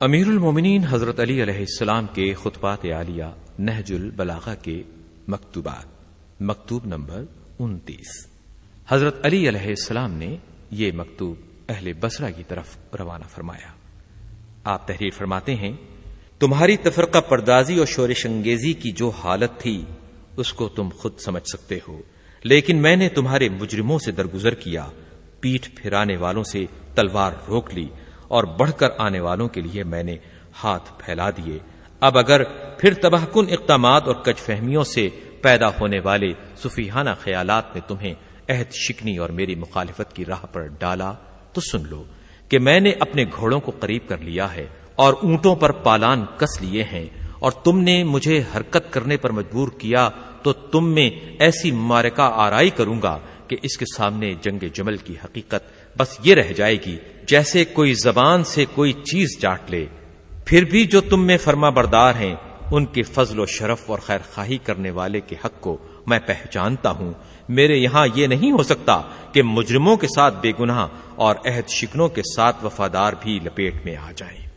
امیر المومنین حضرت علی علیہ السلام کے خطبات عالیہ نہج البلاغہ کے مکتوبات، مکتوب نمبر انتیس۔ حضرت علی علیہ السلام نے یہ مکتوب اہل بسرا کی طرف روانہ فرمایا۔ آپ تحریر فرماتے ہیں، تمہاری تفرقہ پردازی اور شورش انگیزی کی جو حالت تھی، اس کو تم خود سمجھ سکتے ہو۔ لیکن میں نے تمہارے مجرموں سے درگزر کیا، پیٹھ پھرانے والوں سے تلوار روک لی اور بڑھ کر آنے والوں کے لیے میں نے ہاتھ پھیلا دیے۔ اب اگر پھر تباہ کن اقدامات اور کچھ فہمیوں سے پیدا ہونے والے سفیحانہ خیالات نے تمہیں عہد شکنی اور میری مخالفت کی راہ پر ڈالا تو سن لو کہ میں نے اپنے گھوڑوں کو قریب کر لیا ہے اور اونٹوں پر پالان کس لیے ہیں اور تم نے مجھے حرکت کرنے پر مجبور کیا تو تم میں ایسی مارکہ آرائی کروں گا کہ اس کے سامنے جنگ جمل کی حقیقت بس یہ رہ جائے گی جیسے کوئی زبان سے کوئی چیز چاٹ لے، پھر بھی جو تم میں فرما بردار ہیں، ان کے فضل و شرف اور خیر خواہی کرنے والے کے حق کو میں پہچانتا ہوں۔ میرے یہاں یہ نہیں ہو سکتا کہ مجرموں کے ساتھ بے گناہ اور عہد شکنوں کے ساتھ وفادار بھی لپیٹ میں آ جائیں۔